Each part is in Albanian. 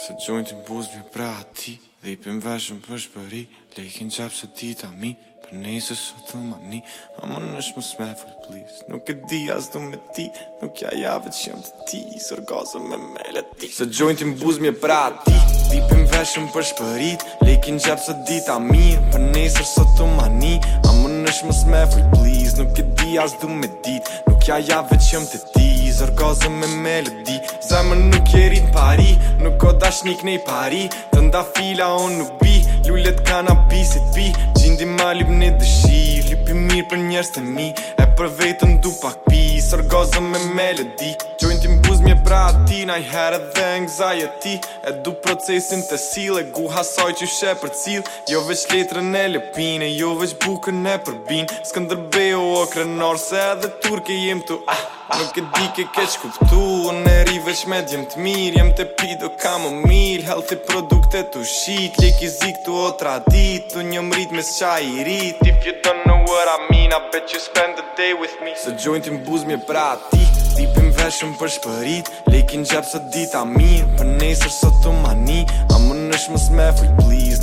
Se gjojnë të mbuz pra ati Dhe i pëm veshëm për shpëri Lejkin qapë se ti mi Për nejse së të mani A më nëshë më smefë, please Nuk e di as du me ti Nuk ja jave që jam të ti Sërgazë me mele ti Se gjojnë të mbuz pra ati Dhe i pëm veshëm për shpërit Lejkin qapë se ti mi Për nejse së të mani A më nëshë më smefë, please Nuk e di as du me ti, Nuk ja jave që jam të ti Zër gazëm me melodi Zemën nuk jeri në pari Nuk o dashnik nej pari Të nda fila on nuk bi Lullet kanabisit bi Gjindi ma lip një dëshi Pi mirë për njerës të mi E për vetën du pak pi Sërgozë me melodi Gjojnë ti mbuz mje pra ati Naj herë dhe anxiety e du procesin të sil E gu hasoj që shë për cil Jo veç letrën e lëpin E jo veç bukën e përbin Së këndër bejo o krenor Se edhe turke jem tu ah, ah, Nuk e di ke keq kuptu Në ri veç me djem të mirë Jem të pido ka më mil Healthy produkte të shit Lek i zik të otra Të një mrit me s'qa i rit Ti pjeton what I mean I bet you spend the day with me Se gjojnë ti mbuz mje pra ati Tipim veshëm për shpërit Lekin gjatë sa dit a mirë Për nesër sot të mani A më nësh më sme fuj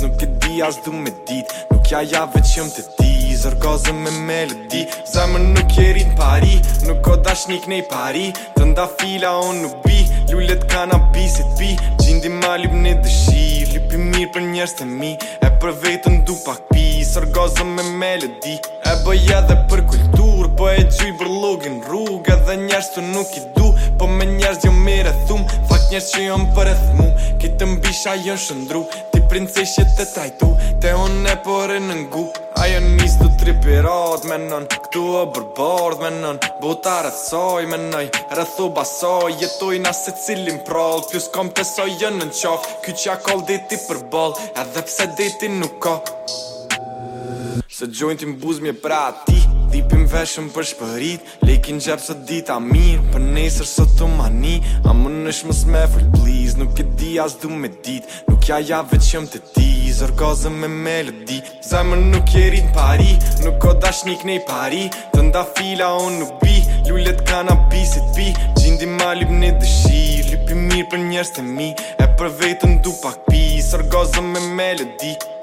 Nuk e di as du me dit Nuk ja ja veç jëm të ti Zërgozëm me melodi Zemë nuk e rinë pari Nuk o dash nik nej pari Të nda fila on nuk bi Lullet ka bi Gjindi ma lip ne dëshir Lipi mirë për njerës të mi E për vetën du pak pi nisër me melodi E bëj edhe për kultur Po e gjuj bër login rrug Edhe njerës të nuk i du Po me njerës jo mirë e thum Fak njerës që jom për e thmu Kitë mbisha jom shëndru Ti princeshje të trajtu Te on e për e nëngu Ajo nisë du tri pirat me nën Këtu o bërbord me nën Buta rëthsoj me nëj Rëthu basoj Jetoj na se cilin prall Pjus kom të sojën jo në qaf Ky qa kol diti për bol Edhe pse diti nuk ka Thank you. Se gjojnë ti mbuz mje pra ati Dipim veshëm për shpërit Lekin gjep se dit a mirë Për nesër së të mani A më nëshë më sme full please Nuk e di as du me dit Nuk ja ja veç të ti Zërgozë me melodi Zajmë nuk e në pari Nuk o dash një kënej pari Të nda fila o nuk bi Lullet ka bi si t'bi Gjindi ma lip një dëshi Lipi mirë për njerës të mi E për vetën du pak pi Zërgozë me melodi